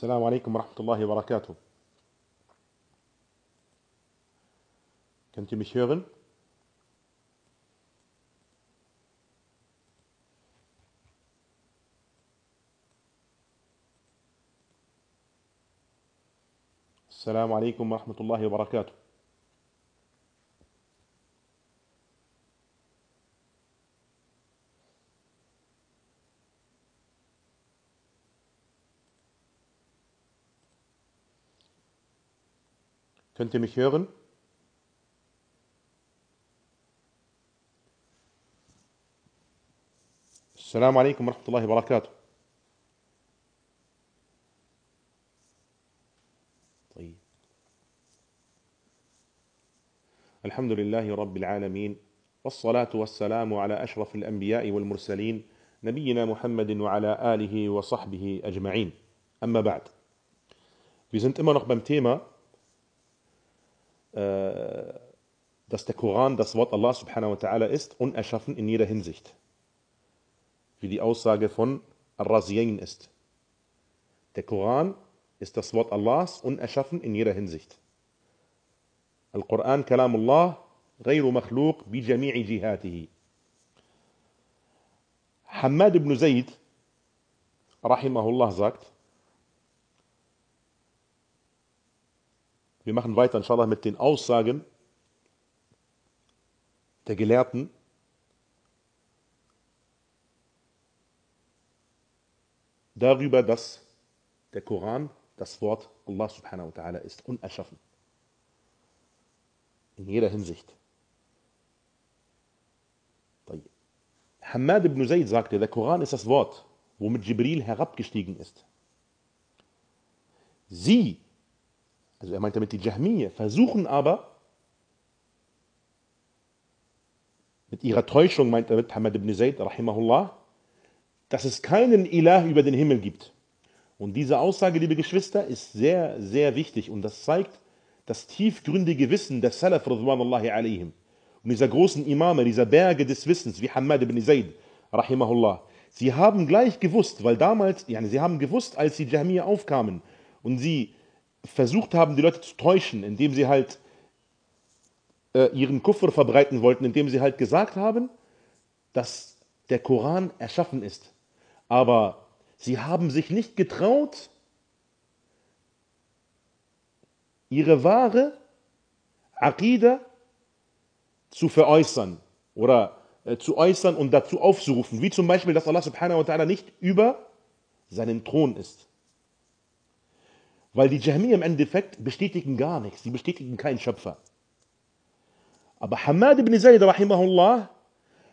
السلام عليكم ورحمة الله وبركاته. Könnt ihr mich hören? السلام عليكم ورحمة الله وبركاته. Könnt ihr mich hören? السلام عليكم ورحمة الله وبركاته. طيب. الحمد لله رب العالمين والصلاة والسلام على أشرف الأنبياء والمرسلين نبينا محمد وعلى آله وصحبه أجمعين. أما بعد. Wir sind immer noch beim Thema dass der Koran das Wort Allah subhanahu wa ta'ala ist, unerschaffen in jeder Hinsicht. Wie die Aussage von Ar-Raziyain ist. Der Koran ist das Wort Allahs, unerschaffen in jeder Hinsicht. Al-Quran Kalamullah, غير مخلوق بجميع جهاته. Hamad ibn Zayd, rahimahullah, sagt, Wir machen weiter, inshallah, mit den Aussagen der Gelehrten. Darüber, dass der Koran das Wort Allah subhanahu wa ta'ala ist, unerschaffen. In jeder Hinsicht. Hamad ibn Zayd sagte, der Koran ist das Wort, womit Jibril herabgestiegen ist. Sie also er meint damit die Jahmiyyah, versuchen aber, mit ihrer Täuschung meint er mit Hamad ibn Zayd, rahimahullah, dass es keinen Ilah über den Himmel gibt. Und diese Aussage, liebe Geschwister, ist sehr, sehr wichtig und das zeigt das tiefgründige Wissen der Salaf, alayhim. Und dieser großen Imame, dieser Berge des Wissens, wie Hamad ibn Zayd, rahimahullah. Sie haben gleich gewusst, weil damals, yani sie haben gewusst, als die Jahmiyyah aufkamen und sie versucht haben, die Leute zu täuschen, indem sie halt äh, ihren Kuffer verbreiten wollten, indem sie halt gesagt haben, dass der Koran erschaffen ist. Aber sie haben sich nicht getraut, ihre wahre Aqidah zu veräußern oder äh, zu äußern und dazu aufzurufen, wie zum Beispiel, dass Allah subhanahu wa ta'ala nicht über seinen Thron ist. Weil die Jahmiyyah im Endeffekt bestätigen gar nichts, sie bestätigen keinen Schöpfer. Aber Hamad ibn Zayd, rahimahullah,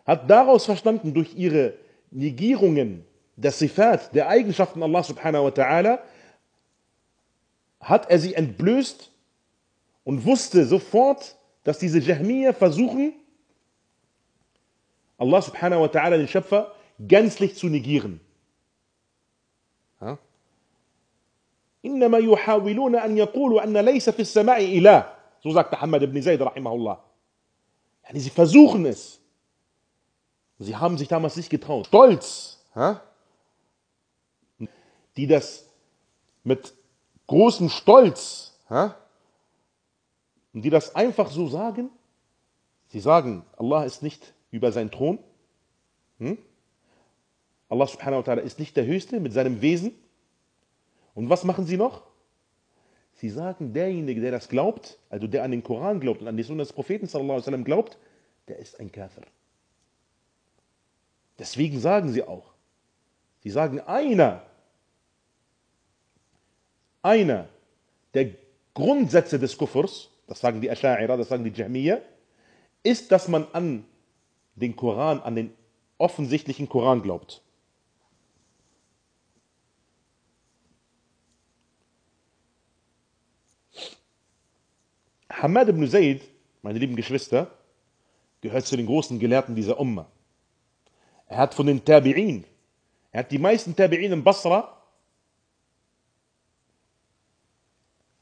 hat daraus verstanden, durch ihre Negierungen der Sifat, der Eigenschaften Allah subhanahu wa ta'ala, hat er sie entblößt und wusste sofort, dass diese Jahmiyyah versuchen, Allah subhanahu wa ta'ala, den Schöpfer, gänzlich zu negieren. إنما يحاولون أن يقولوا أن ليس في السماء إله so sagte Hamad ibn Zayd rahimahullah yani sie versuchen es sie haben sich damals nicht getraut stolz die das mit großem Stolz und die das einfach so sagen sie sagen Allah ist nicht über seinen Thron hm? Allah subhanahu wa ta'ala ist nicht der Höchste mit seinem Wesen und was machen sie noch? Sie sagen, derjenige, der das glaubt, also der an den Koran glaubt und an die Sunna des Propheten sallallahu glaubt, der ist ein Kafir. Deswegen sagen sie auch, sie sagen, einer, einer der Grundsätze des Kuffers, das sagen die Asha'ira, das sagen die Jahmiyyah, ist, dass man an den Koran, an den offensichtlichen Koran glaubt. Hamad ibn Zayd, meine lieben Geschwister, gehört zu den großen Gelehrten dieser Umma. Er hat von den Tabi'in, er hat die meisten Tabi'in in Basra,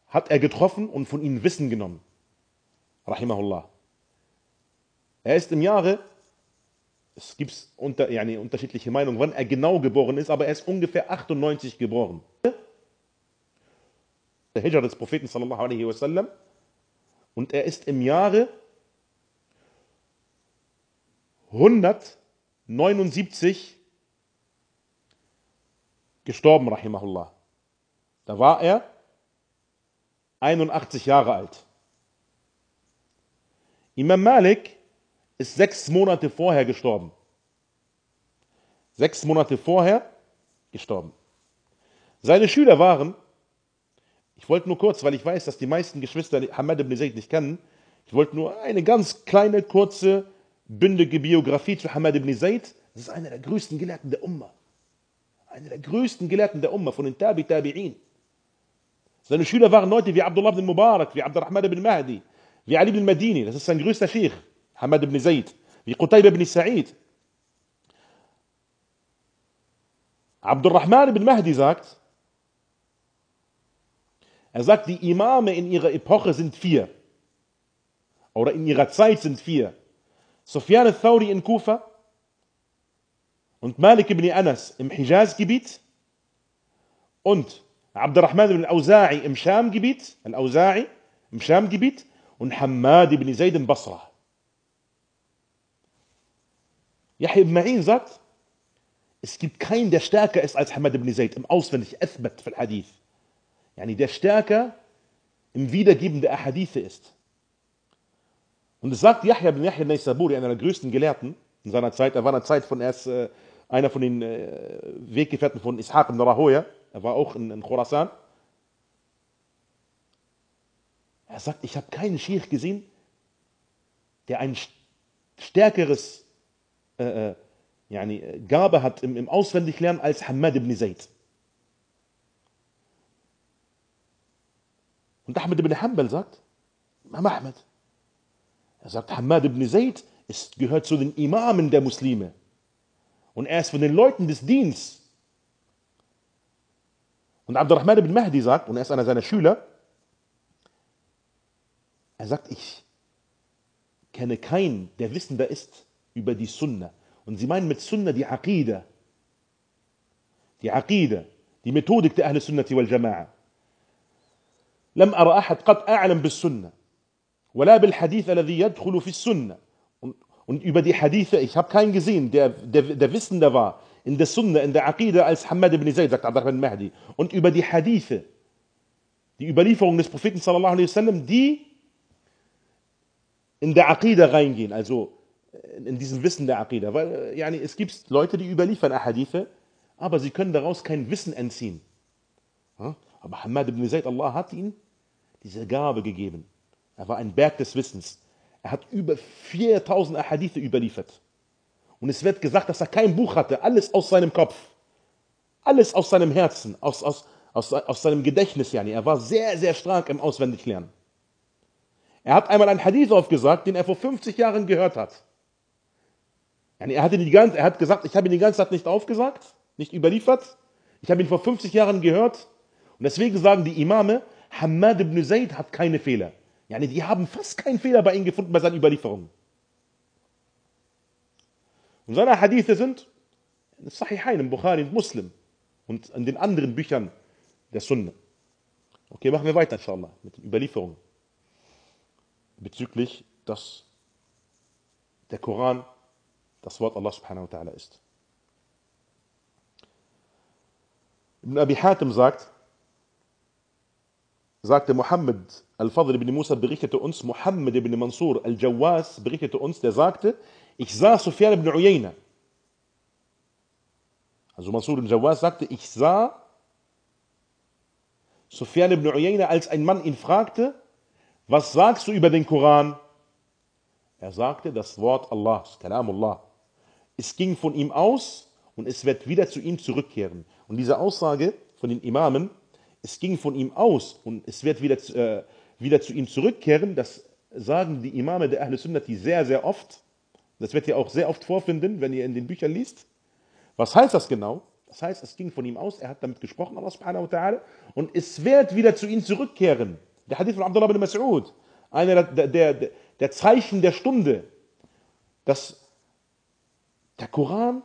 hat er getroffen und von ihnen Wissen genommen. Rahimahullah. Er ist im Jahre, es gibt unter, yani, unterschiedliche Meinungen, wann er genau geboren ist, aber er ist ungefähr 98 geboren. der Hijra des Propheten sallallahu alaihi wasallam und er ist im Jahre 179 gestorben, rahimahullah. Da war er 81 Jahre alt. Imam Malik ist sechs Monate vorher gestorben. Sechs Monate vorher gestorben. Seine Schüler waren, ich wollte nur kurz, weil ich weiß, dass die meisten Geschwister Hamad ibn Zayd nicht kennen, ich wollte nur eine ganz kleine, kurze, bündige Biografie zu Hamad ibn Zayd. Das ist einer der größten Gelehrten der Umma. Einer der größten Gelehrten der Umma, von den Tabi Tabi'in. Seine Schüler waren Leute wie Abdullah ibn Mubarak, wie Abdurrahman ibn Mahdi, wie Ali ibn Madini, das ist sein größter Sheikh, Hamad ibn Zayd, wie Qutayb ibn Sa'id. Abdurrahman ibn Mahdi sagt, er sagt, die Imame in ihrer Epoche sind vier. Oder in ihrer Zeit sind vier. Sufyan al-Thawri in Kufa und Malik ibn Anas im Hijaz-Gebiet und Abdurrahman ibn al-Auza'i im Scham-Gebiet, im Scham-Gebiet und Hamad ibn Zayd im Basra. Yahya ibn Ma'in sagt, es gibt keinen, der stärker ist als Hamad ibn Zayd im auswendig Athbat für Hadith. Yani der stärker im Wiedergeben der Ahadithe ist. Und es sagt Yahya ibn Yahya Naysaburi, einer der größten Gelehrten in seiner Zeit, er war in der Zeit von erst äh, einer von den äh, Weggefährten von Ishaq ibn Rahoya, er war auch in, in Khorasan. Er sagt, ich habe keinen Sheikh gesehen, der ein stärkeres äh, äh, yani, Gabe hat im, im Auswendiglernen als Hamad ibn Zayd. Und Ahmed ibn Hanbal sagt, Imam Ahmed, er sagt, Hamad ibn Zayd ist, gehört zu den Imamen der Muslime. Und er ist von den Leuten des Dienstes. Und Abdurrahman ibn Mahdi sagt, und er ist einer seiner Schüler, er sagt, ich kenne keinen, der wissender ist über die Sunna. Und sie meinen mit Sunna die Aqida. Die Aqida, die Methodik der Ahl Sunnati wal Jama'a. لم أرى أحد قد أعلم بالسنة ولا بالحديث الذي يدخل في السنة und, und über die Hadithe, ich habe keinen gesehen, der, der, der Wissender war in der Sunna, in der Aqida als Hamad ibn Zayd, sagt Abdurrahman Mahdi. Und über die Hadithe, die Überlieferung des Propheten sallallahu alaihi wasallam, die in der Aqida reingehen, also in diesem Wissen der Aqida. Weil yani, es gibt Leute, die überliefern Ahadithe, aber sie können daraus kein Wissen entziehen. Aber Hamad ibn Zayd, Allah hat ihn diese Gabe gegeben. Er war ein Berg des Wissens. Er hat über 4000 Ahadithe überliefert. Und es wird gesagt, dass er kein Buch hatte, alles aus seinem Kopf. Alles aus seinem Herzen, aus, aus, aus, aus seinem Gedächtnis. Yani. Er war sehr, sehr stark im Auswendiglernen. Er hat einmal einen Hadith aufgesagt, den er vor 50 Jahren gehört hat. Er, hatte die ganze, er hat gesagt, ich habe ihn die ganze Zeit nicht aufgesagt, nicht überliefert. Ich habe ihn vor 50 Jahren gehört. Und deswegen sagen die Imame, Hamad ibn Zayd hat keine Fehler. Yani die haben fast keinen Fehler bei ihm gefunden bei seinen Überlieferungen. Und seine Hadithe sind in Sahihain, im Bukhari und Muslim und in den anderen Büchern der Sunna. Okay, machen wir weiter, inshallah, mit den Überlieferungen bezüglich, dass der Koran das Wort Allah subhanahu wa ta'ala ist. Ibn Abi Hatim sagt, sagte Muhammad al-Fadl ibn Musa berichtete uns, Muhammad ibn Mansur al-Jawaz berichtete uns, der sagte, ich sah Sufyan ibn Uyayna. Also Mansur al-Jawaz sagte, ich sah Sufyan ibn Uyayna, als ein Mann ihn fragte, was sagst du über den Koran? Er sagte das Wort Allahs, Kalamullah. Es ging von ihm aus und es wird wieder zu ihm zurückkehren. Und diese Aussage von den Imamen, es ging von ihm aus und es wird wieder, äh, wieder zu ihm zurückkehren, das sagen die Imame der Ahl Sunnati sehr, sehr oft. Das wird ihr auch sehr oft vorfinden, wenn ihr in den Büchern liest. Was heißt das genau? Das heißt, es ging von ihm aus, er hat damit gesprochen, Allah subhanahu wa ta'ala, und es wird wieder zu ihm zurückkehren. Der Hadith von Abdullah bin Mas'ud, einer der, der, der, der Zeichen der Stunde, dass der Koran,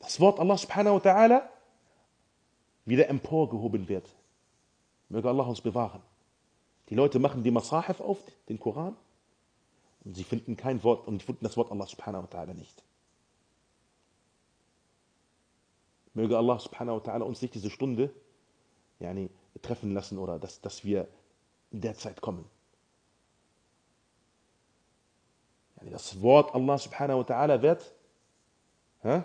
das Wort Allah subhanahu wa ta'ala, wieder emporgehoben wird. Möge Allah uns bewahren. Die Leute machen die Masahif auf, den Koran, und sie finden kein Wort, und finden das Wort Allah subhanahu wa ta'ala nicht. Möge Allah subhanahu wa ta'ala uns nicht diese Stunde yani, treffen lassen oder dass, dass wir in der Zeit kommen. Yani das Wort Allah subhanahu wa ta'ala wird, ha?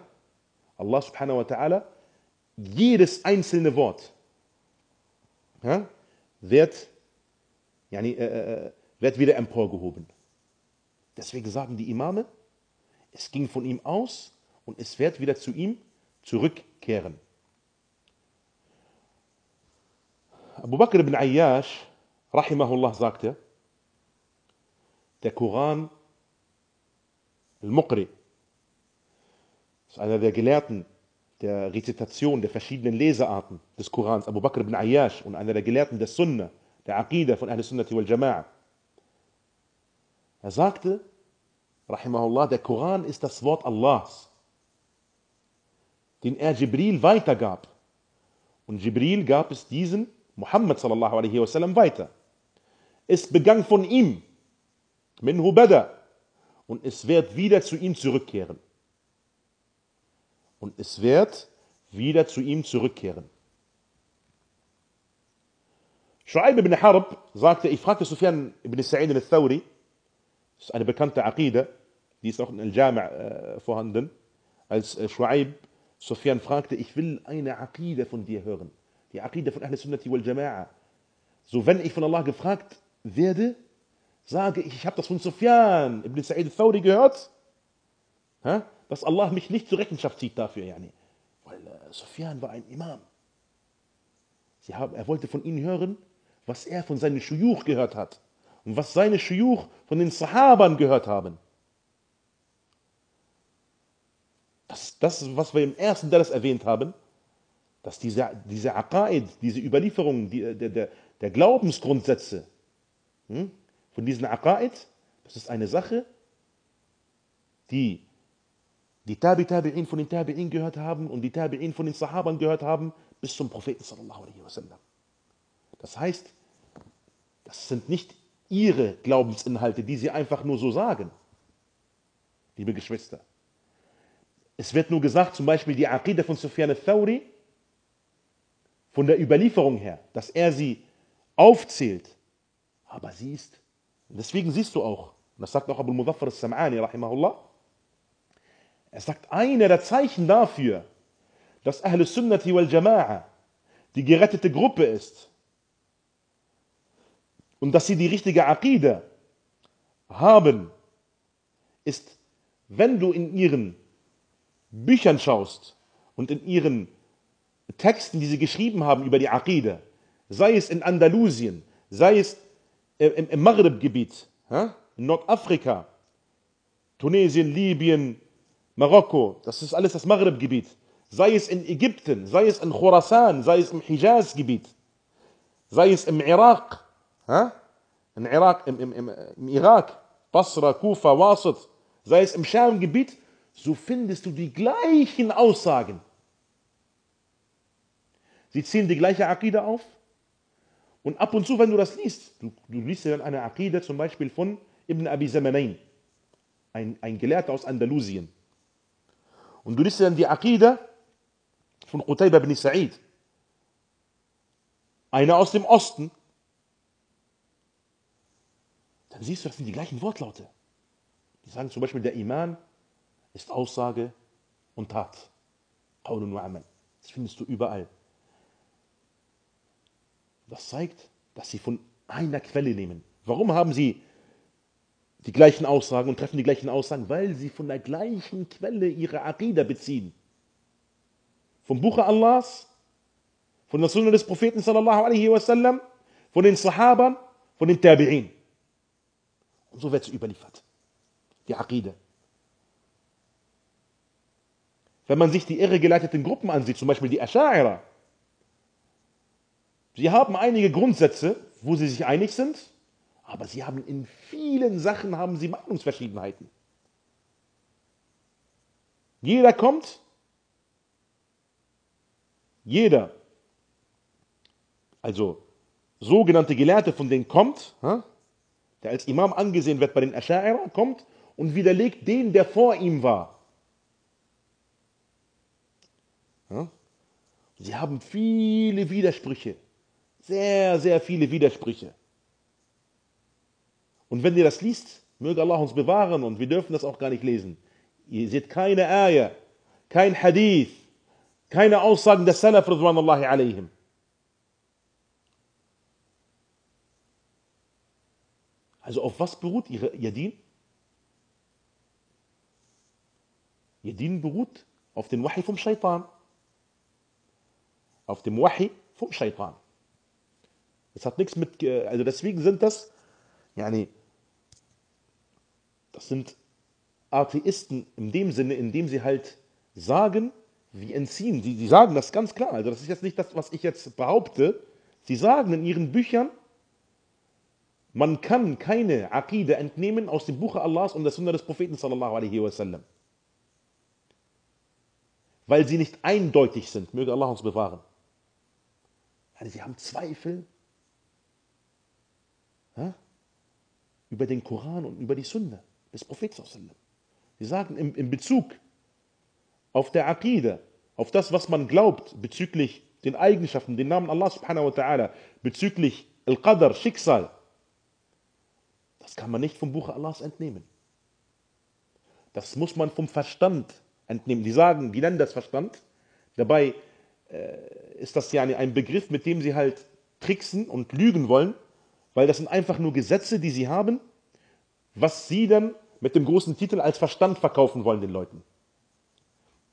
Allah subhanahu wa ta'ala, jedes einzelne Wort ha? wird, yani, äh, wird wieder emporgehoben. Deswegen sagen die Imame, es ging von ihm aus und es wird wieder zu ihm zurückkehren. Abu Bakr ibn Ayyash, rahimahullah, sagte, der Koran, Al-Muqri, ist einer der Gelehrten der Rezitation der verschiedenen Lesearten des Korans, Abu Bakr ibn Ayyash, und einer der Gelehrten der Sunna, der Aqidah von Ahl Sunnati wal Jama'a. Er sagte, rahimahullah, der Koran ist das Wort Allahs, den er Jibril weitergab. Und Jibril gab es diesen Muhammad sallallahu alaihi wasallam weiter. Es begann von ihm, minhu bada, und es wird wieder zu ihm zurückkehren. Und es wird wieder zu ihm zurückkehren. Shu'aib ibn Harb sagte, ich fragte Sufyan ibn Sa'id al-Thawri, das ist eine bekannte Aqida, die ist auch in Al-Jami' äh, vorhanden, als äh, Shu'aib Sufyan fragte, ich will eine Aqida von dir hören. Die Aqida von Ahl Sunnati wal Jama'a. So, wenn ich von Allah gefragt werde, sage ich, ich habe das von Sufyan ibn Sa'id al-Thawri gehört, dass Allah mich nicht zur Rechenschaft zieht dafür. Yani. Weil äh, Sufyan war ein Imam. Haben, er wollte von ihnen hören, was er von seinen Schuyuch gehört hat und was seine Schuyuch von den Sahabern gehört haben. Das, das was wir im ersten Dallas erwähnt haben, dass diese, diese Aqaid, diese Überlieferung die, der, der, der Glaubensgrundsätze hm, von diesen Aqaid, das ist eine Sache, die die Tabi Tabi'in von den Tabi'in gehört haben und die Tabi'in von den Sahabern gehört haben, bis zum Propheten sallallahu alaihi wasallam. Das heißt, das sind nicht ihre Glaubensinhalte, die sie einfach nur so sagen, liebe Geschwister. Es wird nur gesagt, zum Beispiel die Aqidah von Sufyan al-Thawri, von der Überlieferung her, dass er sie aufzählt. Aber sie ist, deswegen siehst du auch, und das sagt auch Abu Muzaffar al-Sam'ani, rahimahullah, er sagt, einer der Zeichen dafür, dass Ahl Sunnati wal Jama'a die gerettete Gruppe ist und dass sie die richtige Aqida haben, ist, wenn du in ihren Büchern schaust und in ihren Texten, die sie geschrieben haben über die Aqida, sei es in Andalusien, sei es im, im Maghreb-Gebiet, in Nordafrika, Tunesien, Libyen, Marokko, das ist alles das Maghreb-Gebiet, sei es in Ägypten, sei es in Khorasan, sei es im Hijaz-Gebiet, sei es im Irak, im Irak, im, im, im Irak, Basra, Kufa, Wasit, sei es im Scham-Gebiet, so findest du die gleichen Aussagen. Sie ziehen die gleiche Akide auf. Und ab und zu, wenn du das liest, du, du liest ja dann eine Akide zum Beispiel von Ibn Abi Zamanain, ein, ein Gelehrter aus Andalusien. Und du liest dann die Akide von Qutayba ibn Sa'id, einer aus dem Osten. Dann siehst du, das sind die gleichen Wortlaute. Die sagen zum Beispiel, der Iman ist Aussage und Tat. Qaulun wa Amal. Das findest du überall. Das zeigt, dass sie von einer Quelle nehmen. Warum haben sie die gleichen Aussagen und treffen die gleichen Aussagen? Weil sie von der gleichen Quelle ihre Aqidah beziehen. Vom Buche Allahs, von der Sunna des Propheten sallallahu alaihi wasallam, von den Sahabern, von den Tabi'in. Und so wird es überliefert. Die Aqidah. Wenn man sich die irregeleiteten Gruppen ansieht, zum Beispiel die Asha'ira, sie haben einige Grundsätze, wo sie sich einig sind, aber sie haben in vielen Sachen haben sie Meinungsverschiedenheiten. Jeder kommt, jeder, also sogenannte Gelehrte von denen kommt, der als Imam angesehen wird bei den Asha'ira, kommt und widerlegt den, der vor ihm war. Sie haben viele Widersprüche, sehr, sehr viele Widersprüche. Und wenn ihr das liest, möge Allah uns bewahren und wir dürfen das auch gar nicht lesen. Ihr seht keine Ayah, kein Hadith, keine Aussagen der Salaf, Ridwanullahi alayhim. Also auf was beruht ihre, ihr Dien? Ihr beruht auf dem Wahi vom Shaitan. Auf dem Wahi vom Shaitan. Das hat nichts mit, also deswegen sind das, yani, das sind Atheisten in dem Sinne, in dem sie halt sagen, wie entziehen. Sie, sie sagen das ganz klar. Also das ist jetzt nicht das, was ich jetzt behaupte. Sie sagen in ihren Büchern, man kann keine Aqide entnehmen aus dem Buche Allahs und der Sunna des Propheten sallallahu alaihi wasallam. Weil sie nicht eindeutig sind. Möge Allah uns bewahren. Also sie haben Zweifel ja, über den Koran und über die Sunna des Propheten. Sie sagen in, in Bezug auf der Aqide, auf das, was man glaubt bezüglich den Eigenschaften, den Namen Allah subhanahu wa ta'ala, bezüglich Al-Qadr, Schicksal, das kann man nicht vom Buche Allahs entnehmen. Das muss man vom Verstand entnehmen. Die sagen, die nennen das Verstand. Dabei äh, ist das ja ein Begriff, mit dem sie halt tricksen und lügen wollen, weil das sind einfach nur Gesetze, die sie haben, was sie dann mit dem großen Titel als Verstand verkaufen wollen den Leuten.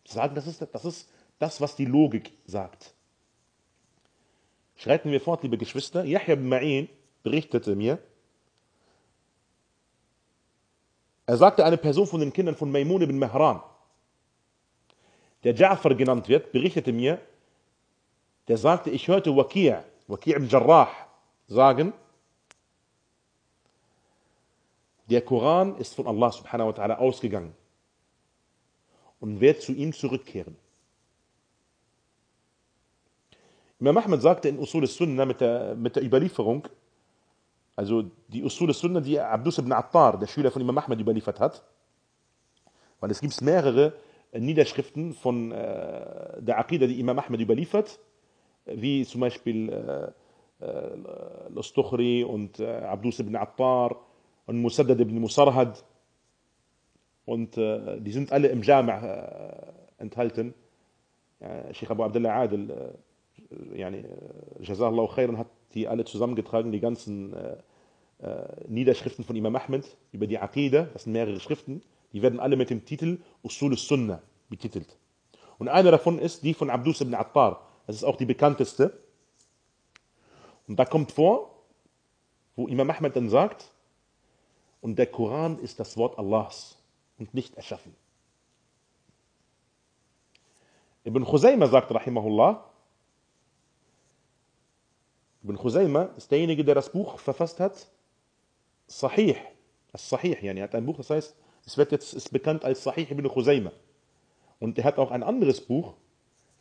Sie sagen, das ist, das ist das, was die Logik sagt. Schreiten wir fort, liebe Geschwister. Yahya ibn Ma'in berichtete mir, Er sagte, eine Person von den Kindern von Maimun ibn Mehran, der Ja'far genannt wird, berichtete mir, der sagte, ich hörte Waqi' Waqi' ibn Jarrah sagen, der Koran ist von Allah subhanahu wa ta'ala ausgegangen und wird zu ihm zurückkehren. Imam Ahmed sagte in Usul al-Sunnah mit der, mit der Überlieferung, also die Usul Sunnah, die Abdus ibn Attar, der Schüler von Imam Ahmed, überliefert hat. Weil es gibt mehrere äh, Niederschriften von äh, der Aqidah, die Imam Ahmed überliefert, wie zum Beispiel äh, äh, Lustukhri und äh, Abdus ibn Attar und Musaddad ibn Musarhad. Und äh, die sind alle im Jama' äh, enthalten. Ja, Sheikh Abu Abdullah Adil, äh, yani, Jazallahu khairan, hat die alle zusammengetragen, die ganzen äh, äh, Niederschriften von Imam Ahmed über die Aqidah, das sind mehrere Schriften, die werden alle mit dem Titel Usul sunnah betitelt. Und einer davon ist die von Abdus ibn Attar, das ist auch die bekannteste. Und da kommt vor, wo Imam Ahmed dann sagt, und der Koran ist das Wort Allahs und nicht erschaffen. Ibn Khuzayma sagt, rahimahullah, Ibn Khuzayma ist derjenige, der das Buch verfasst hat, Sahih, das Sahih, yani, er hat ein Buch, das heißt, es wird jetzt ist bekannt als Sahih ibn Khuzayma. Und er hat auch ein anderes Buch,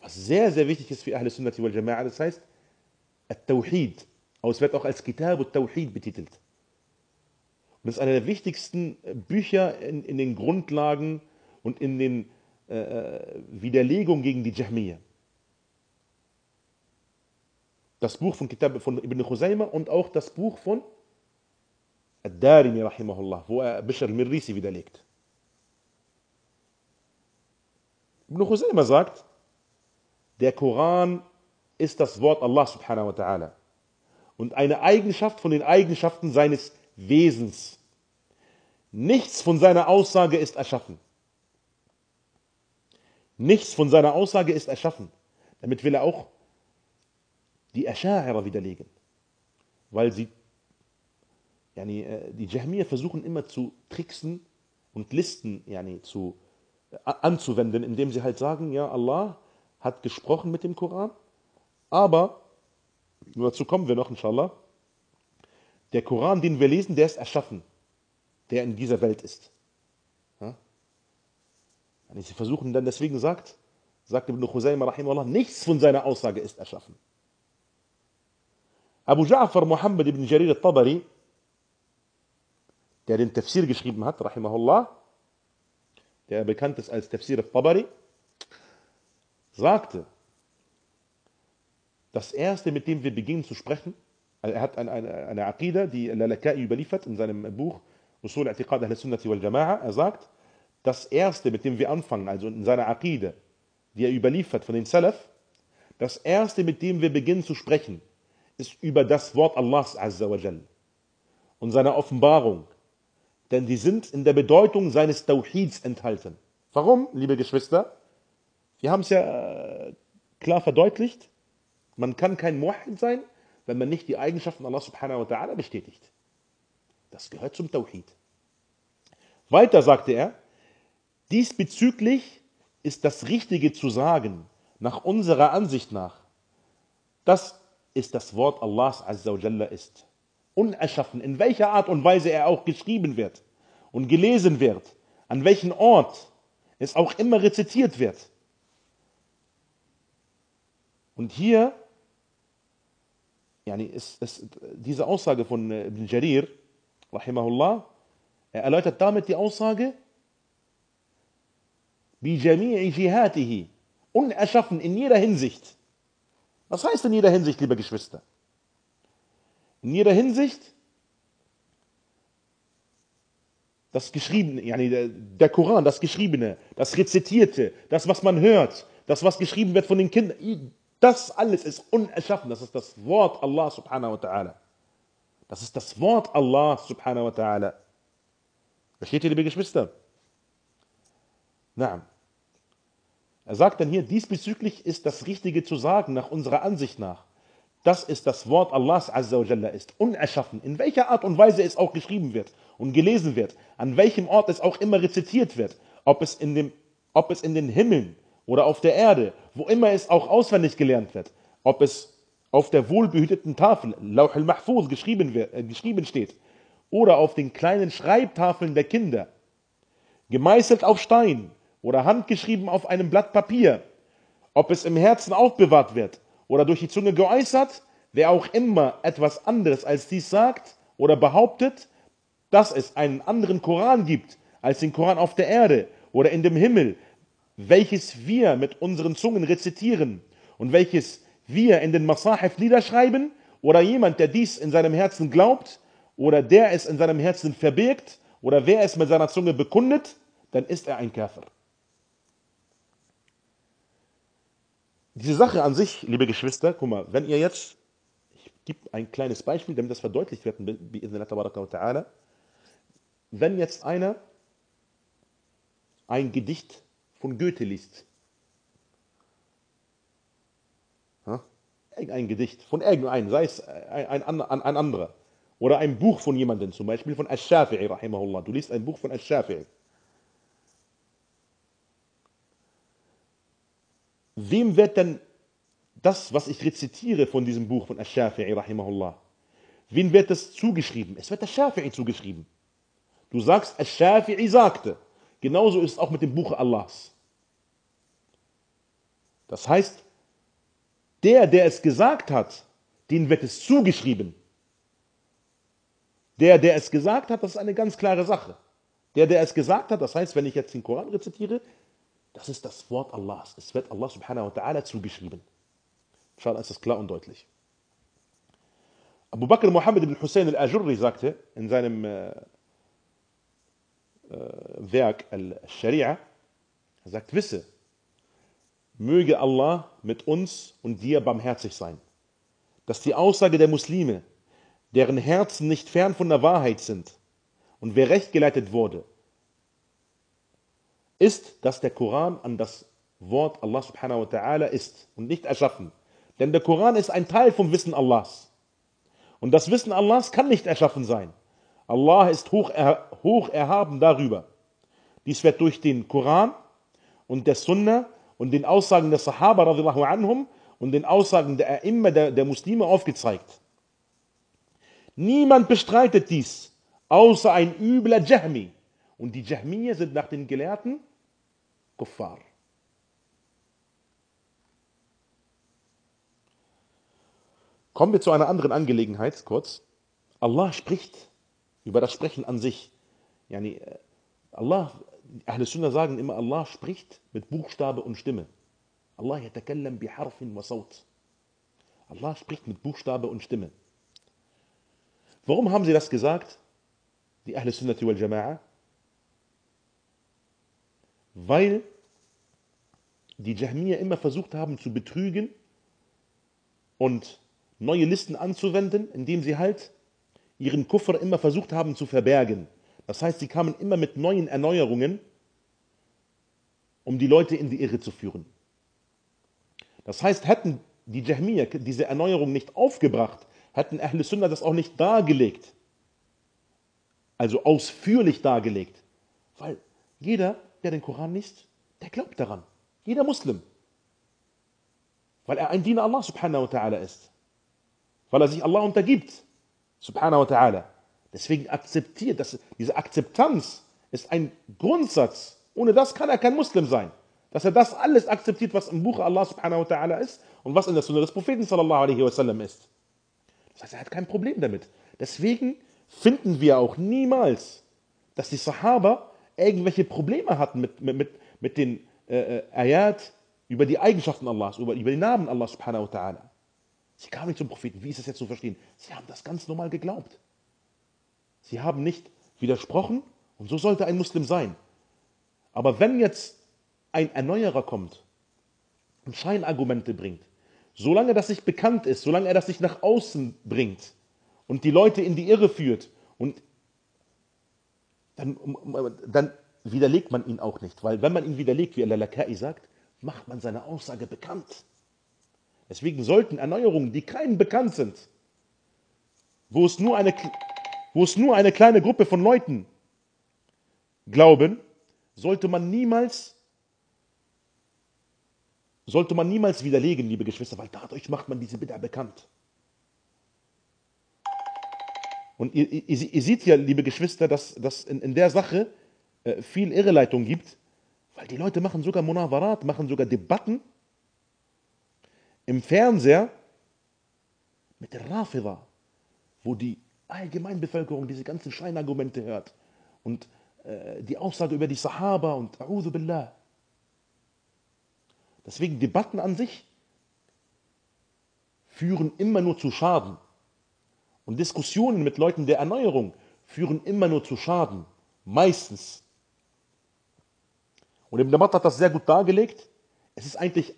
was sehr, sehr wichtig ist für Ahl Sunnati wal Jama'a, das heißt At-Tawhid. Aber es wird auch als Kitab al-Tawhid betitelt. Und das ist einer der wichtigsten Bücher in, in den Grundlagen und in den äh, äh Widerlegungen gegen die Jahmiyyah. Das Buch von, Kitab, von Ibn Khuzayma und auch das Buch von Ad-Darimi rahimahullah, wo er Bishr al-Mirrisi widerlegt. Ibn Khuzayma sagt, der Koran ist das Wort Allah subhanahu wa ta'ala und eine Eigenschaft von den Eigenschaften seines Wesens. Nichts von seiner Aussage ist erschaffen. Nichts von seiner Aussage ist erschaffen. Damit will er auch die Asha'ira widerlegen, weil sie yani, äh, die Jahmiyyah versuchen immer zu tricksen und Listen yani, zu, äh, anzuwenden, indem sie halt sagen, ja, Allah hat gesprochen mit dem Koran, aber, nur dazu kommen wir noch, inshallah, der Koran, den wir lesen, der ist erschaffen, der in dieser Welt ist. Ja? Yani, sie versuchen dann, deswegen sagt, sagt Ibn Khuzayma rahimahullah, nichts von seiner Aussage ist erschaffen. Abu Ja'far Muhammad ibn Jarir al-Tabari, der den Tafsir geschrieben hat, rahimahullah, der bekannt ist als Tafsir al-Tabari, sagte, das erste, mit dem wir beginnen zu sprechen, also er hat eine, eine, eine Aqidah, die Lalakai überliefert in seinem Buch Usul I'tiqad al-Sunnati wal Jama'a, er sagt, das erste, mit dem wir anfangen, also in seiner Aqidah, die er überliefert von den Salaf, das erste, mit dem wir beginnen zu sprechen, ist über das Wort Allahs Azza wa Jal und seine Offenbarung, denn die sind in der Bedeutung seines Tawhids enthalten. Warum, liebe Geschwister? Wir haben es ja äh, klar verdeutlicht, man kann kein Muwahid sein, wenn man nicht die Eigenschaften Allah subhanahu wa ta'ala bestätigt. Das gehört zum Tawhid. Weiter sagte er, diesbezüglich ist das Richtige zu sagen, nach unserer Ansicht nach, dass es das Wort Allahs Azza wa Jalla ist. Unerschaffen, in welcher Art und Weise er auch geschrieben wird und gelesen wird, an welchem Ort es auch immer rezitiert wird. Und hier yani ist, ist diese Aussage von äh, Ibn Jarir, rahimahullah, er erläutert damit die Aussage, unerschaffen in jeder Hinsicht. Was heißt in jeder Hinsicht, liebe Geschwister? In jeder Hinsicht, das Geschriebene, yani der Koran, das Geschriebene, das Rezitierte, das, was man hört, das, was geschrieben wird von den Kindern, das alles ist unerschaffen. Das ist das Wort Allah subhanahu wa ta'ala. Das ist das Wort Allah subhanahu wa ta'ala. Versteht ihr, liebe Geschwister? Na. Er sagt dann hier, diesbezüglich ist das Richtige zu sagen, nach unserer Ansicht nach, dass es das Wort Allahs Azza wa Jalla ist, unerschaffen, in welcher Art und Weise es auch geschrieben wird und gelesen wird, an welchem Ort es auch immer rezitiert wird, ob es in, dem, ob es in den Himmeln oder auf der Erde, wo immer es auch auswendig gelernt wird, ob es auf der wohlbehüteten Tafel, Lauh al-Mahfuz, geschrieben, äh, geschrieben steht, oder auf den kleinen Schreibtafeln der Kinder, gemeißelt auf Stein oder handgeschrieben auf einem Blatt Papier, ob es im Herzen aufbewahrt wird oder durch die Zunge geäußert, wer auch immer etwas anderes als dies sagt oder behauptet, dass es einen anderen Koran gibt als den Koran auf der Erde oder in dem Himmel, welches wir mit unseren Zungen rezitieren und welches wir in den Masahif niederschreiben, oder jemand, der dies in seinem Herzen glaubt, oder der es in seinem Herzen verbirgt, oder wer es mit seiner Zunge bekundet, dann ist er ein Käfer. Diese Sache an sich, liebe Geschwister, guck mal, wenn ihr jetzt, ich gebe ein kleines Beispiel, damit das verdeutlicht wird, wenn jetzt einer ein Gedicht von Goethe liest. Ein Gedicht von irgendeinem, sei es ein, ein, ein anderer. Oder ein Buch von jemandem, zum Beispiel von Ash-Shafi'i, rahimahullah. Du liest ein Buch von Ash-Shafi'i. Wem wird denn das, was ich rezitiere von diesem Buch von Ash-Shafi'i, rahimahullah, wem wird das zugeschrieben? Es wird Ash-Shafi'i zugeschrieben. Du sagst, Ash-Shafi'i sagte. Genauso ist es auch mit dem Buch Allahs. Das heißt, der, der es gesagt hat, den wird es zugeschrieben. Der, der es gesagt hat, das ist eine ganz klare Sache. Der, der es gesagt hat, das heißt, wenn ich jetzt den Koran rezitiere, das ist das Wort Allahs. Es wird Allah subhanahu wa ta'ala zugeschrieben. Inshallah ist das klar und deutlich. Abu Bakr Muhammad ibn Hussein al-Ajurri sagte in seinem äh, Werk Al-Sharia, er sagt, wisse, möge Allah mit uns und dir barmherzig sein, dass die Aussage der Muslime, deren Herzen nicht fern von der Wahrheit sind und wer recht geleitet wurde, ist, dass der Koran an das Wort Allah subhanahu wa ta'ala ist und nicht erschaffen. Denn der Koran ist ein Teil vom Wissen Allahs. Und das Wissen Allahs kann nicht erschaffen sein. Allah ist hoch, er, hoch erhaben darüber. Dies wird durch den Koran und der Sunna und den Aussagen der Sahaba anhum und den Aussagen der immer der, der Muslime aufgezeigt. Niemand bestreitet dies, außer ein übler Jahmi. Und die Jahmiya sind nach den Gelehrten Kuffar. Kommen wir zu einer anderen Angelegenheit, kurz. Allah spricht über das Sprechen an sich. Yani, äh, Allah, Ahle Sunnah sagen immer, Allah spricht mit Buchstabe und Stimme. Allah yatakallam biharfin wa sawt. Allah spricht mit Buchstabe und Stimme. Warum haben sie das gesagt? Die Ahle Sunnati wal Jama'a? Weil die Jahmiya immer versucht haben zu betrügen und neue Listen anzuwenden, indem sie halt ihren Kuffer immer versucht haben zu verbergen. Das heißt, sie kamen immer mit neuen Erneuerungen, um die Leute in die Irre zu führen. Das heißt, hätten die Jahmiya diese Erneuerung nicht aufgebracht, hätten Ahle Sunnah das auch nicht dargelegt. Also ausführlich dargelegt. Weil jeder, der den Koran liest, der glaubt daran. Jeder Muslim. Weil er ein Diener Allah subhanahu wa ta'ala ist. Weil er sich Allah untergibt. Subhanahu wa ta'ala. Deswegen akzeptiert, dass diese Akzeptanz ist ein Grundsatz. Ohne das kann er kein Muslim sein. Dass er das alles akzeptiert, was im Buch Allah subhanahu wa ta'ala ist und was in der Sunna des Propheten sallallahu alaihi wasallam ist. Das heißt, er hat kein Problem damit. Deswegen finden wir auch niemals, dass die Sahaba irgendwelche Probleme hatten mit, mit, mit, mit den äh, äh, Ayat über die Eigenschaften Allahs, über, über die Namen Allah subhanahu wa ta'ala. Sie kamen nicht zum Propheten. Wie ist das jetzt zu verstehen? Sie haben das ganz normal geglaubt. Sie haben nicht widersprochen und so sollte ein Muslim sein. Aber wenn jetzt ein Erneuerer kommt und Scheinargumente bringt, solange das nicht bekannt ist, solange er das nicht nach außen bringt und die Leute in die Irre führt und dann, dann widerlegt man ihn auch nicht, weil wenn man ihn widerlegt, wie Al-Lakai sagt, macht man seine Aussage bekannt. Deswegen sollten Erneuerungen, die keinem bekannt sind, wo es nur eine, wo es nur eine kleine Gruppe von Leuten glauben, sollte man niemals sollte man niemals widerlegen, liebe Geschwister, weil dadurch macht man diese Bid'a bekannt. Und ihr, ihr, ihr, seht ja, liebe Geschwister, dass es in, in, der Sache äh, viel Irreleitung gibt, weil die Leute machen sogar Munavarat, machen sogar Debatten im Fernseher mit der Rafida, wo die Allgemeinbevölkerung diese ganzen Scheinargumente hört und äh, die Aussage über die Sahaba und A'udhu Billah. Deswegen Debatten an sich führen immer nur zu Schaden. Und Diskussionen mit Leuten der Erneuerung führen immer nur zu Schaden. Meistens. Und Ibn Abbas hat das sehr gut dargelegt. Es ist eigentlich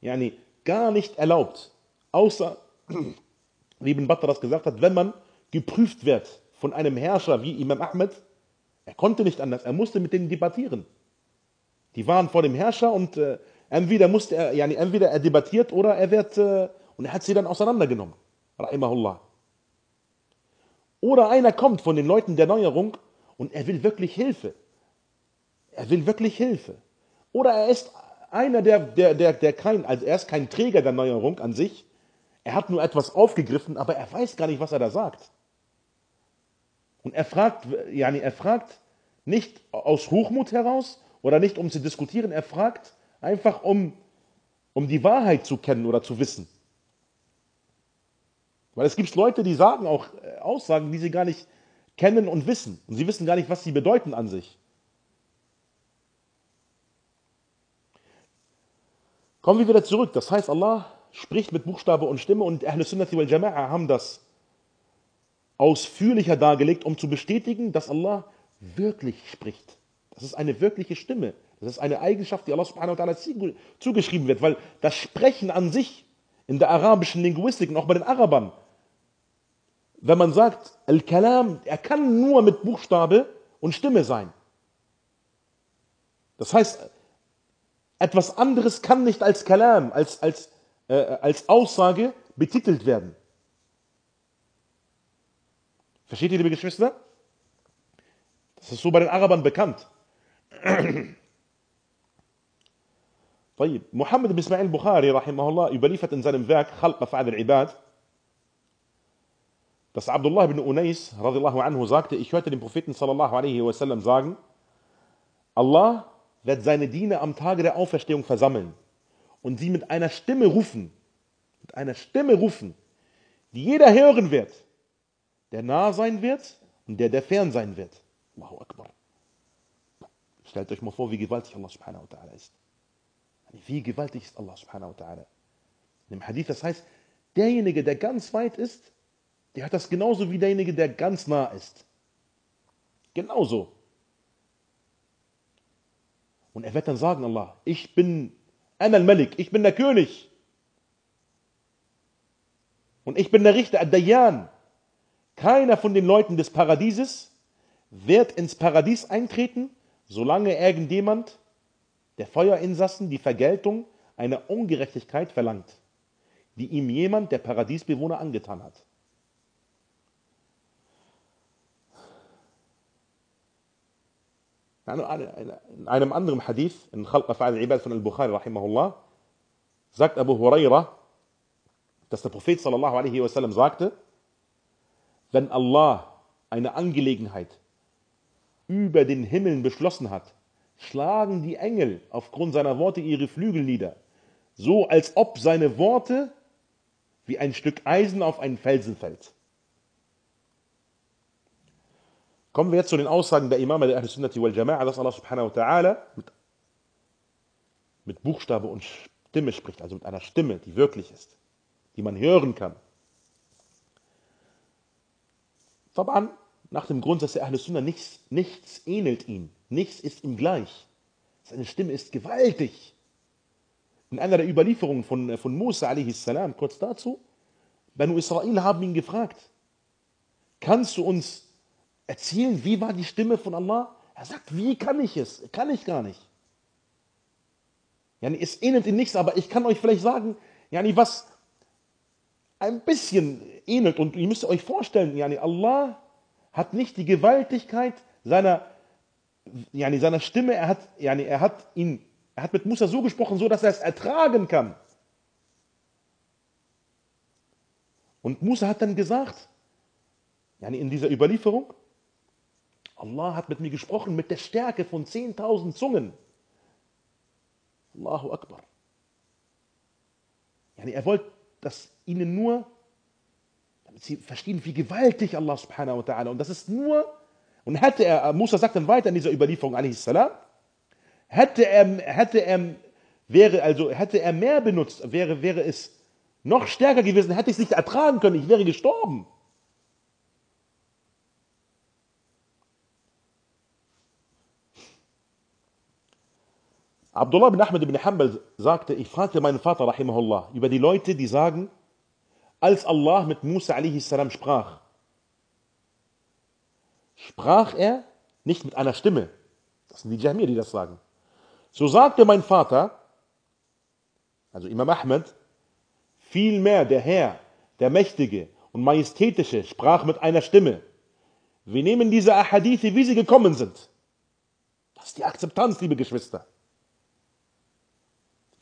yani, gar nicht erlaubt, außer, wie Ibn Battah das gesagt hat, wenn man geprüft wird von einem Herrscher wie Imam Ahmed, er konnte nicht anders, er musste mit denen debattieren. Die waren vor dem Herrscher und äh, Entweder musste er, yani entweder er debattiert oder er wird, äh, und er hat sie dann auseinandergenommen. Rahimahullah. Oder einer kommt von den Leuten der Neuerung und er will wirklich Hilfe. Er will wirklich Hilfe. Oder er ist einer, der, der, der, der kein, also er ist kein Träger der Neuerung an sich. Er hat nur etwas aufgegriffen, aber er weiß gar nicht, was er da sagt. Und er fragt, yani er fragt nicht aus Hochmut heraus oder nicht um zu diskutieren, er fragt, Einfach um, um die Wahrheit zu kennen oder zu wissen. Weil es gibt Leute, die sagen auch äh, Aussagen, die sie gar nicht kennen und wissen. Und sie wissen gar nicht, was sie bedeuten an sich. Kommen wir wieder zurück. Das heißt, Allah spricht mit Buchstabe und Stimme und Ahl Sunnati wal Jama'a haben das ausführlicher dargelegt, um zu bestätigen, dass Allah wirklich spricht. Das ist eine wirkliche Stimme. Das ist eine Eigenschaft, die Allah subhanahu wa ta'ala zugeschrieben wird, weil das Sprechen an sich in der arabischen Linguistik und auch bei den Arabern, wenn man sagt, Al-Kalam, er kann nur mit Buchstabe und Stimme sein. Das heißt, etwas anderes kann nicht als Kalam, als, als, äh, als Aussage betitelt werden. Versteht ihr, liebe Geschwister? Das ist so bei den Arabern bekannt. طيب محمد بن اسماعيل البخاري رحمه الله überliefert in seinem Werk خلق أفعال العباد dass Abdullah ibn Unais radiallahu anhu sagte, ich hörte den Propheten sallallahu alaihi wasallam sagen, Allah wird seine Diener am Tage der Auferstehung versammeln und sie mit einer Stimme rufen, mit einer Stimme rufen, die jeder hören wird, der nah sein wird und der, der fern sein wird. Allahu Akbar. Stellt euch mal vor, wie gewaltig Allah subhanahu wa ta'ala ist. Wie gewaltig ist Allah subhanahu wa ta'ala. Im Hadith, das heißt, derjenige, der ganz weit ist, der hat das genauso wie derjenige, der ganz nah ist. Genauso. Und er wird dann sagen, Allah, ich bin Anal Malik, ich bin der König. Und ich bin der Richter, Ad-Dayan. Keiner von den Leuten des Paradieses wird ins Paradies eintreten, solange irgendjemand der Feuerinsassen die Vergeltung einer Ungerechtigkeit verlangt, die ihm jemand der Paradiesbewohner angetan hat. In einem anderen Hadith, in Khalqa Fa'al al-Ibad von al-Bukhari, rahimahullah, sagt Abu Huraira, dass der Prophet sallallahu alaihi wasallam sagte, wenn Allah eine Angelegenheit über den Himmeln beschlossen hat, schlagen die Engel aufgrund seiner Worte ihre Flügel nieder, so als ob seine Worte wie ein Stück Eisen auf einen Felsen fällt. Kommen wir jetzt zu den Aussagen der Imame der Ahl-Sunnati wal Jama'a, dass Allah subhanahu wa ta'ala mit, mit Buchstabe und Stimme spricht, also mit einer Stimme, die wirklich ist, die man hören kann. Taban, nach dem Grundsatz der Ahl Sunnah, nichts, nichts ähnelt ihm, nichts ist ihm gleich. Seine Stimme ist gewaltig. In einer der Überlieferungen von, von Musa a.s., kurz dazu, Banu Israel haben ihn gefragt, kannst du uns erzählen, wie war die Stimme von Allah? Er sagt, wie kann ich es? Kann ich gar nicht. Yani, es ähnelt in nichts, aber ich kann euch vielleicht sagen, yani, was ein bisschen ähnelt. Und ihr müsst euch vorstellen, yani, Allah hat nicht die Gewaltigkeit seiner, yani, seiner Stimme, er hat, yani, er, hat ihn, er hat mit Musa so gesprochen, so dass er es ertragen kann. Und Musa hat dann gesagt, yani, in dieser Überlieferung, Allah hat mit mir gesprochen mit der Stärke von 10.000 Zungen. Allahu Akbar. Yani er wollte das ihnen nur, damit sie verstehen, wie gewaltig Allah subhanahu wa ta'ala. Und das ist nur, und hätte er, Musa sagt dann weiter in dieser Überlieferung, salam, hätte er, hätte er, wäre, also hätte er mehr benutzt, wäre, wäre es noch stärker gewesen, hätte ich es nicht ertragen können, ich wäre gestorben. Abdullah bin Ahmed ibn Hanbal sagte, ich fragte meinen Vater, rahimahullah, über die Leute, die sagen, als Allah mit Musa a.s. sprach, sprach er nicht mit einer Stimme. Das sind die Jahmir, die das sagen. So sagte mein Vater, also Imam Ahmed, vielmehr der Herr, der Mächtige und Majestätische, sprach mit einer Stimme. Wir nehmen diese Ahadithe, wie sie gekommen sind. Das ist die Akzeptanz, liebe Geschwister.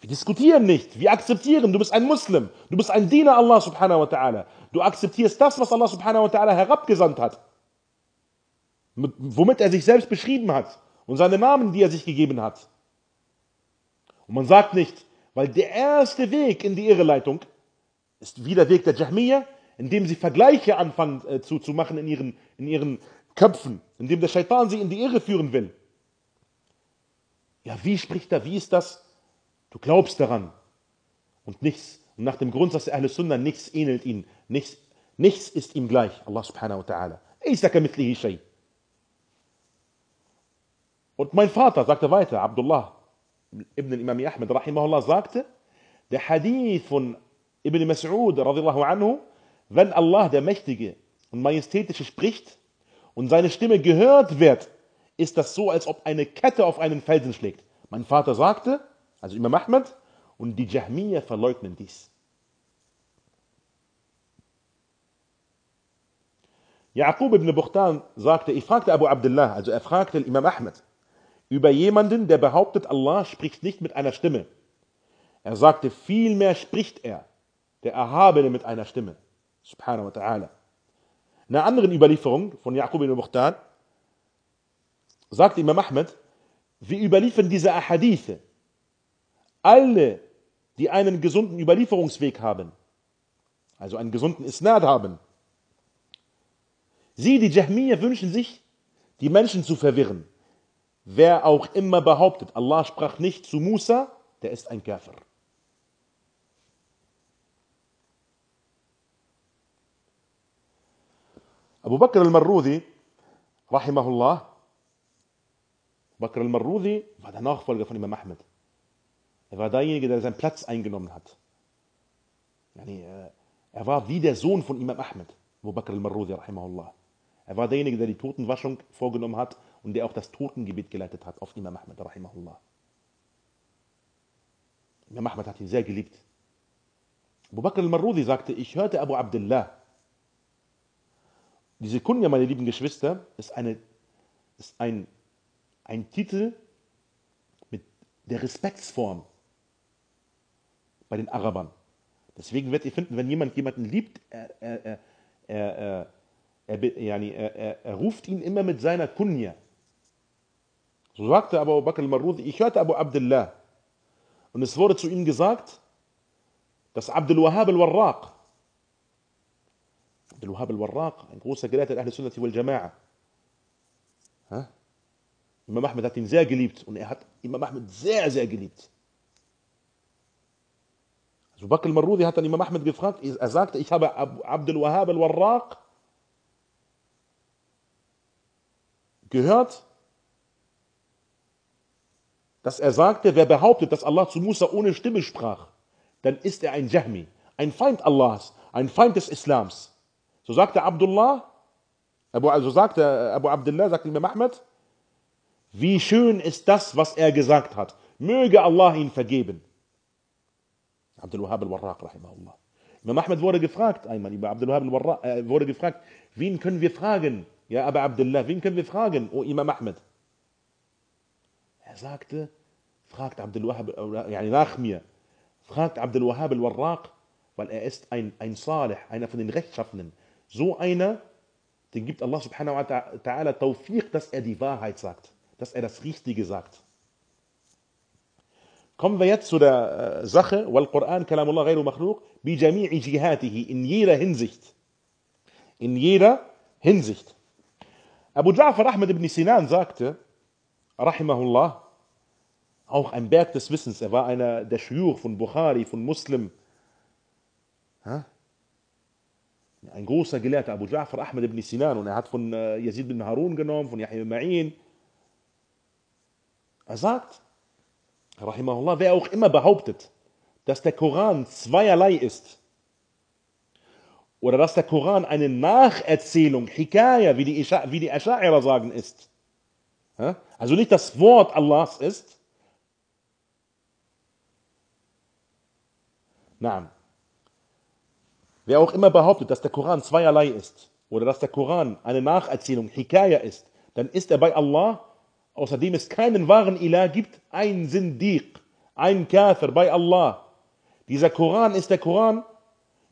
Wir diskutieren nicht, wir akzeptieren, du bist ein Muslim, du bist ein Diener Allah subhanahu wa ta'ala. Du akzeptierst das, was Allah subhanahu wa ta'ala herabgesandt hat, mit, womit er sich selbst beschrieben hat und seine Namen, die er sich gegeben hat. Und man sagt nicht, weil der erste Weg in die Irreleitung ist wie der Weg der Jahmiyyah, indem sie Vergleiche anfangen äh, zu, zu machen in ihren, in ihren Köpfen, indem der Shaitan sie in die Irre führen will. Ja, wie spricht er, wie ist das? Du glaubst daran. Und nichts, und nach dem Grundsatz der Ahle Sunnah, nichts ähnelt ihm. Nichts, nichts ist ihm gleich. Allah subhanahu wa ta'ala. Und mein Vater sagte weiter, Abdullah ibn Imam Ahmed rahimahullah sagte, der Hadith von Ibn Mas'ud radiallahu anhu, wenn Allah der Mächtige und Majestätische spricht und seine Stimme gehört wird, ist das so, als ob eine Kette auf einen Felsen schlägt. Mein Vater sagte, also Imam Ahmad und die Jahmiya verleugnen dies. Yaqub ibn Bukhtan sagte, ich fragte Abu Abdullah, also er fragte Imam Ahmad, über jemanden, der behauptet, Allah spricht nicht mit einer Stimme. Er sagte, vielmehr spricht er, der Erhabene mit einer Stimme. Subhanahu wa ta'ala. In einer anderen Überlieferung von Yaqub ibn Bukhtan sagte Imam Ahmad, wir überliefern diese also einen gesunden Isnad haben. Sie, die Jahmiyyah, wünschen sich, die Menschen zu verwirren. Wer auch immer behauptet, Allah sprach nicht zu Musa, der ist ein Kafir. Abu Bakr al-Marrudi, rahimahullah, Bakr al-Marrudi war der Nachfolger von Imam Ahmed. Er war derjenige, der seinen Platz eingenommen hat. Äh, er war wie der Sohn von Imam Ahmed, Abu Bakr al-Marrudi, rahimahullah. Er war derjenige, der die Totenwaschung vorgenommen hat und der auch das Totengebet geleitet hat auf Imam Ahmed, rahimahullah. Imam Ahmed hat ihn sehr geliebt. Abu Bakr al-Marrudi sagte, ich hörte Abu Abdullah. Diese Kunja, meine lieben Geschwister, ist, eine, ist ein, ein Titel mit der Respektsform bei den Arabern. Deswegen werdet ihr finden, wenn jemand jemanden liebt, er, er, er, er, ruft ihn immer mit seiner Kunja. So sagte Abu Bakr al-Marudi, ich hörte Abu Abdullah. Und es wurde zu ihm gesagt, dass Abdul Wahhab al-Warraq, Abdul Wahhab al-Warraq, ein großer Gelehrter der Ahl Sunnati wal Jama'a, Imam Ahmed hat ihn sehr geliebt und er hat Imam Ahmed sehr, sehr geliebt. Also Bakr al-Marudi hat dann Imam Ahmed gefragt, er sagte, ich habe Abdul Wahhab al-Warraq gehört, dass er sagte, wer behauptet, dass Allah zu Musa ohne Stimme sprach, dann ist er ein Jahmi, ein Feind Allahs, ein Feind des Islams. So sagte Abdullah, also sagte Abu Abdullah, sagte Imam Ahmed, wie schön ist das, was er gesagt hat. Möge Allah ihn vergeben. Abdul Wahab al-Warraq, rahimahullah. Imam Ahmed wurde gefragt einmal, über Abdul Wahab al-Warraq, äh, wurde gefragt, wen können wir fragen? Ja, aber Abdullah, wen können wir fragen, o Imam Ahmed? Er sagte, fragt Abdul Wahab, yani nach mir, fragt Abdul Wahab al-Warraq, weil er ist ein, ein Salih, einer von den Rechtschaffenen. So einer, den gibt Allah subhanahu wa ta'ala Tawfiq, dass er die Wahrheit sagt, dass er das Richtige sagt. Kommen wir jetzt zu der äh, Sache, wal Quran kalamullah ghayru makhluq, bi jihatihi, in jeder Hinsicht. In jeder Hinsicht. Abu Ja'far Ahmed ibn Sinan sagte, rahimahullah, auch ein Berg des Wissens. Er war einer der Schwur von Bukhari, von Muslim. Ein großer Gelehrter, Abu Ja'far Ahmed ibn Sinan. Und er hat von äh, Yazid bin Harun genommen, von Yahya Ma'in. Er sagt, Rahimahullah, wer auch immer behauptet, dass der Koran zweierlei ist, oder dass der Koran eine Nacherzählung, Hikaya, wie die, wie die Asha'ira sagen, ist, also nicht das Wort Allahs ist, Nein. Wer auch immer behauptet, dass der Koran zweierlei ist oder dass der Koran eine Nacherzählung, Hikaya ist, dann ist er bei Allah, außerdem es keinen wahren Ilah gibt, ein Sindiq, ein Kafir bei Allah. Dieser Koran ist der Koran,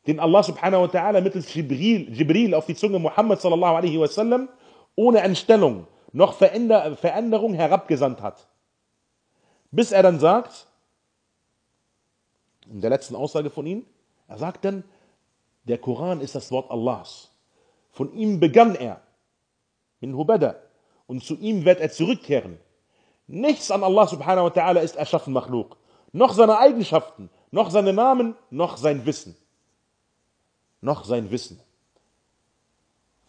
den Allah subhanahu wa ta'ala mittels Jibril, Jibril auf die Zunge Muhammad sallallahu alaihi wasallam ohne Entstellung noch Veränderung herabgesandt hat. Bis er dann sagt, in der letzten Aussage von ihm, er sagt dann, der Koran ist das Wort Allahs. Von ihm begann er, min Hubada, und zu ihm wird er zurückkehren. Nichts an Allah subhanahu wa ta'ala ist erschaffen, Machluk. Noch seine Eigenschaften, noch seine Namen, noch sein Wissen. Noch sein Wissen.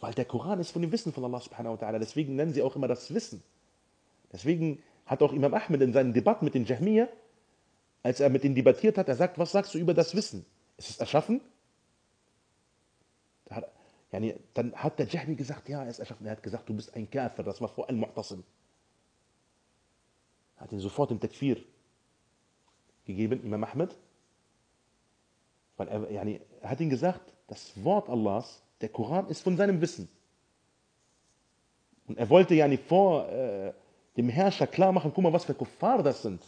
Weil der Koran ist von dem Wissen von Allah subhanahu wa ta'ala. Deswegen nennen sie auch immer das Wissen. Deswegen hat auch Imam Ahmed in seinen Debatten mit den Jahmiyyah als er mit ihnen debattiert hat, er sagt, was sagst du über das Wissen? Ist es erschaffen? Dann hat der Jahmi gesagt, ja, er ist erschaffen. Er hat gesagt, du bist ein Kafir. Das war vor Al-Mu'tasim. Er hat ihn sofort im Takfir gegeben, Imam Ahmed. Weil er, yani, er hat ihm gesagt, das Wort Allahs, der Koran, ist von seinem Wissen. Und er wollte nicht vor äh, dem Herrscher klar machen, guck mal, was für Kuffar das sind.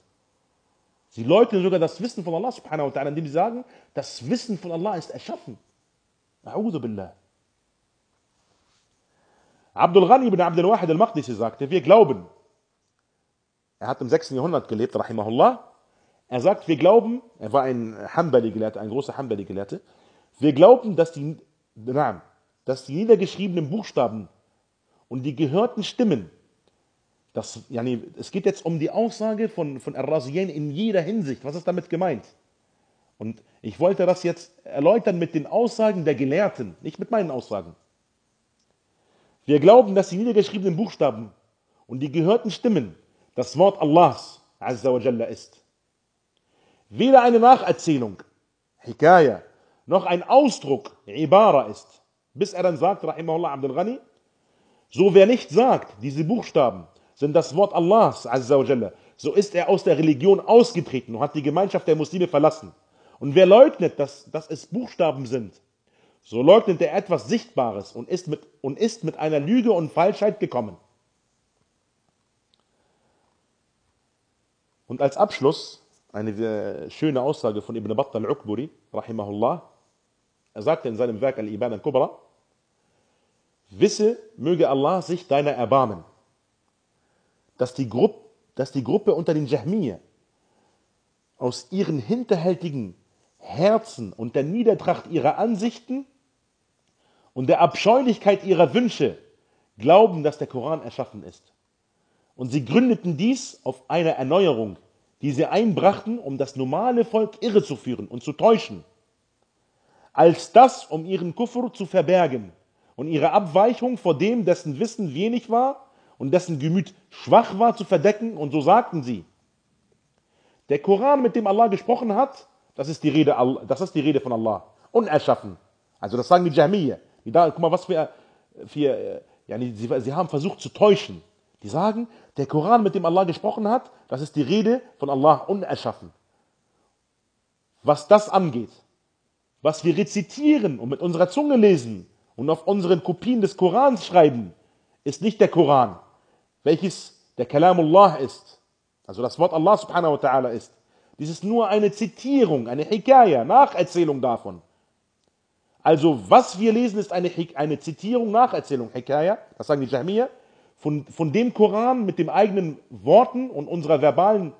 Sie leugnen sogar das Wissen von Allah subhanahu wa ta'ala, indem sie sagen, das Wissen von Allah ist erschaffen. A'udhu billah. Abdul Ghani ibn Abdul Wahid al-Maqdisi sagte, wir glauben, er hat im 6. Jahrhundert gelebt, rahimahullah, er sagt, wir glauben, er war ein Hanbali-Gelehrter, ein großer Hanbali-Gelehrter, Wir glauben, dass die, dass die niedergeschriebenen Buchstaben und die gehörten Stimmen, das, yani, es geht jetzt um die Aussage von, von Ar-Raziyain in jeder Hinsicht. Was ist damit gemeint? Und ich wollte das jetzt erläutern mit den Aussagen der Gelehrten, nicht mit meinen Aussagen. Wir glauben, dass die niedergeschriebenen Buchstaben und die gehörten Stimmen das Wort Allahs Azza wa Jalla ist. Weder eine Nacherzählung, Hikaya, noch ein Ausdruck, Ibara ist. Bis er dann sagt, Rahimahullah Abdul Ghani, so wer nicht sagt, diese Buchstaben sind das Wort Allahs Azza wa Jalla, so ist er aus der Religion ausgetreten und hat die Gemeinschaft der Muslime verlassen. Und wer leugnet, dass, dass es Buchstaben sind, so leugnet er etwas Sichtbares und ist, mit, und ist mit einer Lüge und Falschheit gekommen. Und als Abschluss eine äh, schöne Aussage von Ibn Battal al-Ukburi, rahimahullah. Er sagte in seinem Werk Al-Iban al-Kubra, Wisse, möge Allah sich deiner erbarmen, dass die, Gruppe, dass die Gruppe unter den Jahmiyyah aus ihren hinterhältigen Herzen und der Niedertracht ihrer Ansichten und der Abscheulichkeit ihrer Wünsche glauben, dass der Koran erschaffen ist. Und sie gründeten dies auf einer Erneuerung, die sie einbrachten, um das normale Volk irrezuführen und zu täuschen, als das, um ihren Kufr zu verbergen und ihre Abweichung vor dem, dessen Wissen wenig war und dessen Gemüt schwach war, zu verdecken. Und so sagten sie, der Koran, mit dem Allah gesprochen hat, das ist die Rede, das ist die Rede von Allah. Unerschaffen. Also das sagen die Jahmiyyah. Guck mal, was für, für ja, sie, sie haben versucht zu täuschen. Die sagen, der Koran, mit dem Allah gesprochen hat, das ist die Rede von Allah unerschaffen. Was das angeht, was wir rezitieren und mit unserer Zunge lesen und auf unseren Kopien des Korans schreiben, ist nicht der Koran, welches der Kalamullah ist, also das Wort Allah subhanahu wa ta'ala ist. Dies ist nur eine Zitierung, eine Hikaya, Nacherzählung davon. Also was wir lesen, ist eine, eine Zitierung, Nacherzählung, Hikaya, das sagen die Jahmiyyah, von, von dem Koran mit den eigenen Worten und unserer verbalen,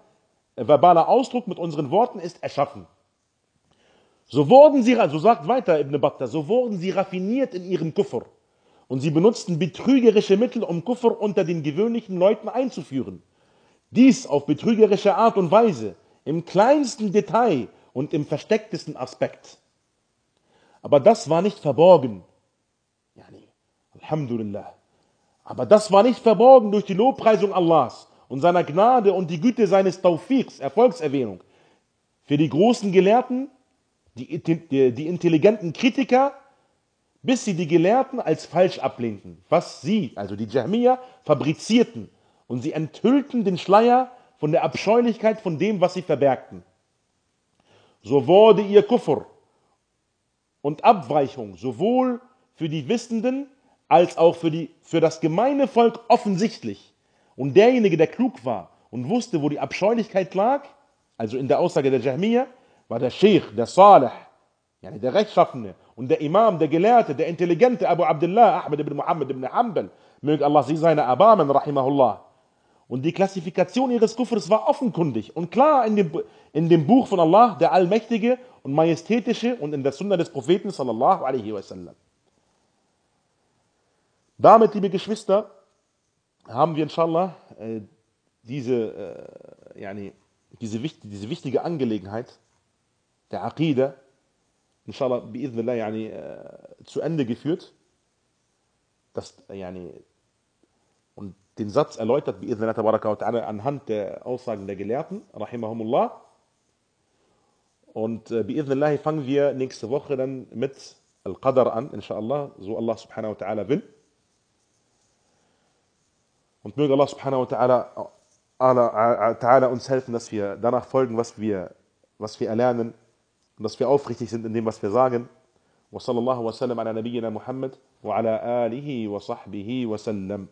äh, verbaler Ausdruck mit unseren Worten ist erschaffen. So wurden sie, so sagt weiter Ibn Battah, so wurden sie raffiniert in ihrem Kufr. Und sie benutzten betrügerische Mittel, um Kufr unter den gewöhnlichen Leuten einzuführen. Dies auf betrügerische Art und Weise, im kleinsten Detail und im verstecktesten Aspekt. Aber das war nicht verborgen. Yani, Alhamdulillah. Aber das war nicht verborgen durch die Lobpreisung Allahs und seiner Gnade und die Güte seines Taufiqs, Erfolgserwähnung. Für die großen Gelehrten, die, die, die intelligenten Kritiker, bis sie die Gelehrten als falsch ablehnten, was sie, also die Jahmiyyah, fabrizierten und sie enthüllten den Schleier von der Abscheulichkeit von dem, was sie verbergten. So wurde ihr Kufr und Abweichung sowohl für die Wissenden als auch für, die, für das gemeine Volk offensichtlich. Und derjenige, der klug war und wusste, wo die Abscheulichkeit lag, also in der Aussage der Jahmiyyah, war der Sheikh, der Salih, yani der Rechtschaffene und der Imam, der Gelehrte, der Intelligente Abu Abdullah, Ahmed ibn Muhammad ibn Hanbal, möge Allah sie seine erbarmen, rahimahullah. Und die Klassifikation ihres Kufrs war offenkundig und klar in dem, in dem Buch von Allah, der Allmächtige und Majestätische und in der Sunna des Propheten sallallahu alaihi wasallam. Damit, liebe Geschwister, haben wir inshallah äh, diese, äh, diese, diese wichtige Angelegenheit der Aqidah, inshallah, bi'idhnillah, äh, zu Ende geführt. Das, den Satz erläutert, bi'idhnillah, tabaraka wa ta'ala, anhand der Aussagen der Gelehrten, rahimahumullah. Und äh, bi'idhnillah fangen wir nächste Woche dann mit Al-Qadr an, inshallah, so Allah subhanahu wa ta'ala will. Und möge Allah subhanahu wa ta'ala, ta'ala uns helfen, dass wir danach folgen, was wir, was wir erlernen und dass wir aufrichtig sind in dem, was wir sagen. وصلى الله وسلم على نبينا محمد وعلى آله وصحبه وسلم